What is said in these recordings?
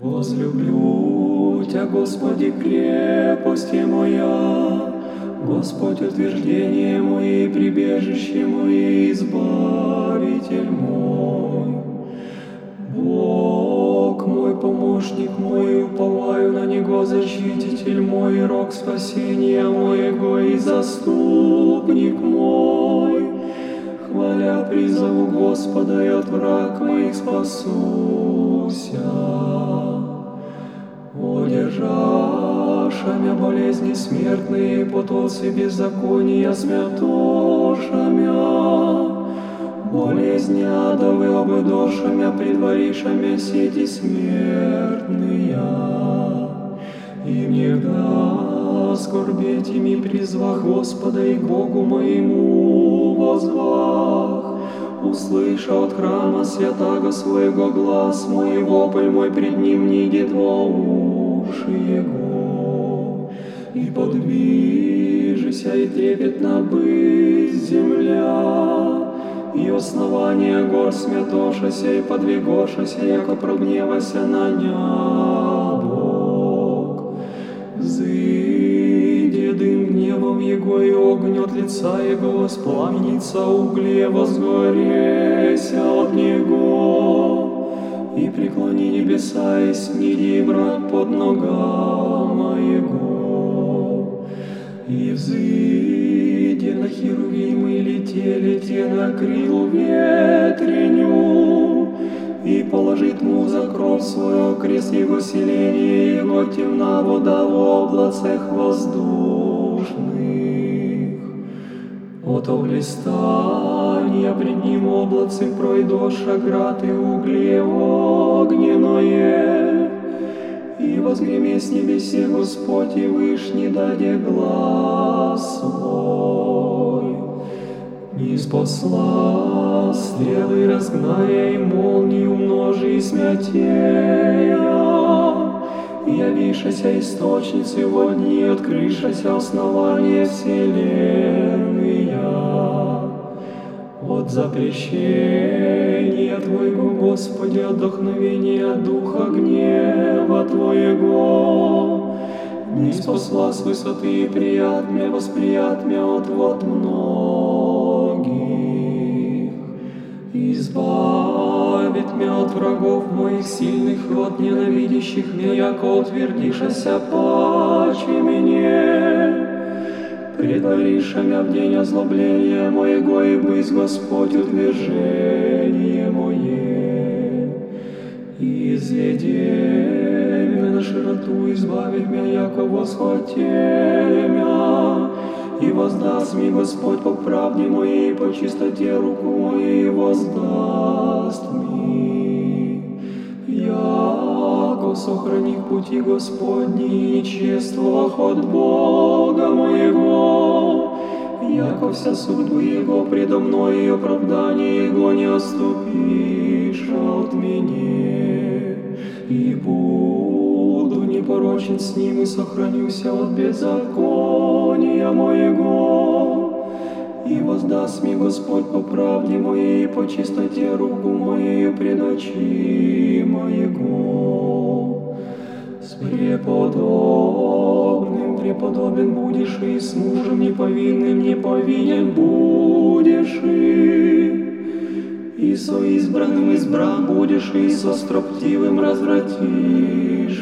Возлюблю Тебя, Господи, крепости моя, Господь, утверждение мое, прибежище мое, избавитель мой. Бог мой, помощник мой, уповаю на Него, защититель мой, рог спасения моего и заступник мой. Хваля призову Господа, и от враг моих спасуся болезни смертные, потоцы беззакония смятошамя, болезни адовы обыдошамя, предварившамя сети смертные. И всегда скорбеть ими призвах Господа и Богу моему возвах, услыша от храма святаго своего глаз мой, вопль мой пред ним не идет во уши его. И подвижися, и трепетно быть земля, и основание гор смятошася, и подвигошася, яко прогневася на небо. Взыди дым гневом Его, и огонь от лица Его воспламенится, угле возгореся от Него. И преклони небеса, и снеди брат под нога моего. И взыди на херувимы, летели те на крил ветреню, и положит му за кровь свою крест его селение, его темна вода в облацах воздушных. От облистания пред ним облацы пройдоша град и угле огненное, возгреме с небесе Господь и вышний даде глаз свой. И спасла стрелы разгная и молнии умножи и смятея. Явишася источницы водни, открышася основание вселенная. От запрещения Твоего, Господи, отдохновения Духа гнева Твоего, не спасла с высоты и прият мне, восприят мне от вот многих. Избавит меня от врагов моих сильных от ненавидящих меня, яко утвердишася паче мне. Предвариша меня в день озлобления моего, и быть Господь утверждение мое. Изведи широту, избави меня, яко восхотели меня, и воздаст мне Господь по правде моей, по чистоте руку моей воздаст мне. Яко сохрани пути Господни, и чествовах от Бога моего, яко вся судьба Его предо мной, и оправдание Его не отступишь от меня. И буду непорочен с Ним, и сохранюся от беззакония моего. И воздаст мне Господь по правде моей, по чистоте руку моей пред очи моего. С преподобным преподобен будешь, и с мужем неповинным неповинен будешь, и, и со избранным избран будешь, и со строптивым развратишься.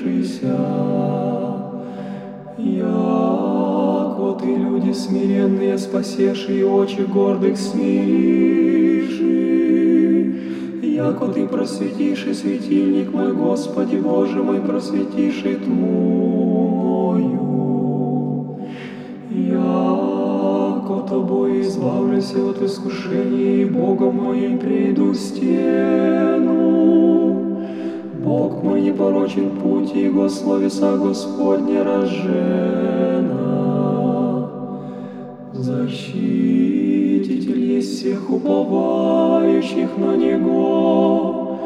Смиренные спасешь, и очи гордых смиришь, и яко ты просветишь и светильник мой, Господи Боже мой, просветишь и тьму мою. Яко тобой избавлюся от искушения, и Богом моим приду стену. Бог мой непорочен путь, Его словеса Господне рожена. Защититель есть всех уповающих на Него.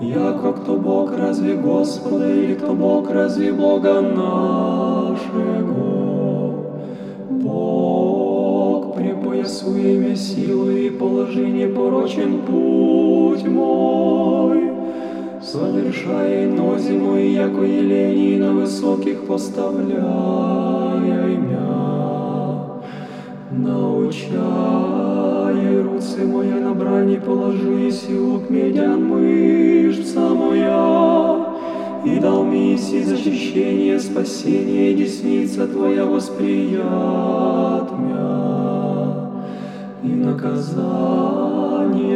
Яко кто Бог разве Господа, или кто Бог разве Бога нашего? Бог припоясу имя силы и положение порочен путь мой. Совершай но зимой, яко елений на высоких поставляй. Научай руцы моя на брани положи, силу к медян мышца моя. И дал миссии защищение, спасение, десница Твоя восприят мя. И наказание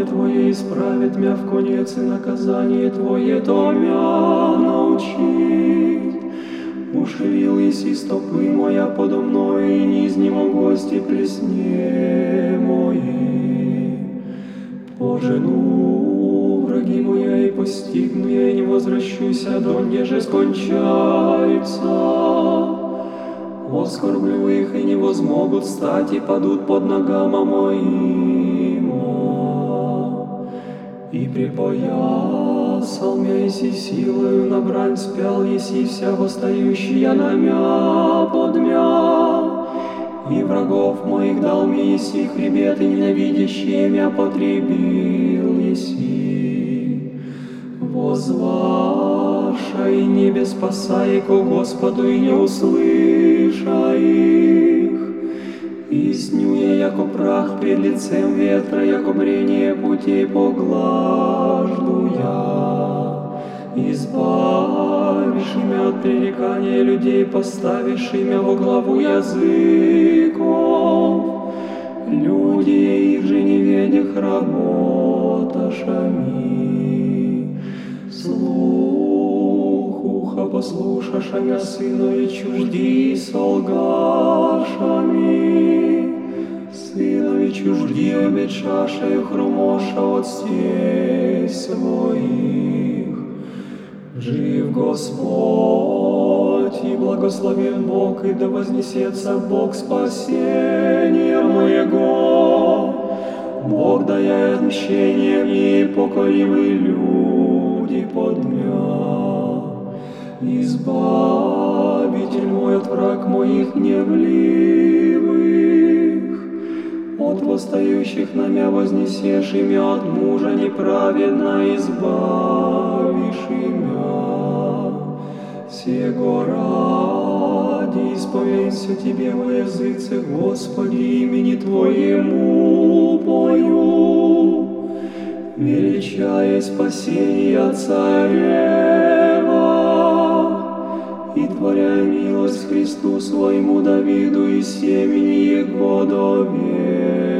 Твое исправит мя в конец, и наказание Твое то мя научит. Еси стопы моя подо мной, и низ него гости плесне мои. Пожену враги моя и постигну я, и не возвращусь, а донде же скончаются. Оскорблю их, и не возмогут стать, и падут под ногама моим. И припоясал мя, еси силою на брань спял, еси вся восстающая на мя подмя. И врагов моих дал мне еси хребет, и ненавидящие мя потребил еси. Возвашай небе, спасай ко Господу, и не услышай их. И сню я, яко прах пред лицем ветра, яко брение путей поглажду я. Избавишь имя от пререкания людей, поставишь имя во главу языков. Люди их же не ведях работашами. Слух уха послушашами, сынове чужди солгашами. Чужди обечашаю хромоша от стей своих. Жив Господь и благословен Бог, и да вознесется Бог спасения моего. Бог дает мщение мне, и покоривы люди подмя. Избавитель мой от враг моих гневливых, от восстающих на мя вознесешь имя, от мужа неправедно избавишь имя. Сего ради исповедься Тебе во языце, Господи, имени Твоему пою, величая спасения царей и творя милость Христу своему Давиду и семени Его до века.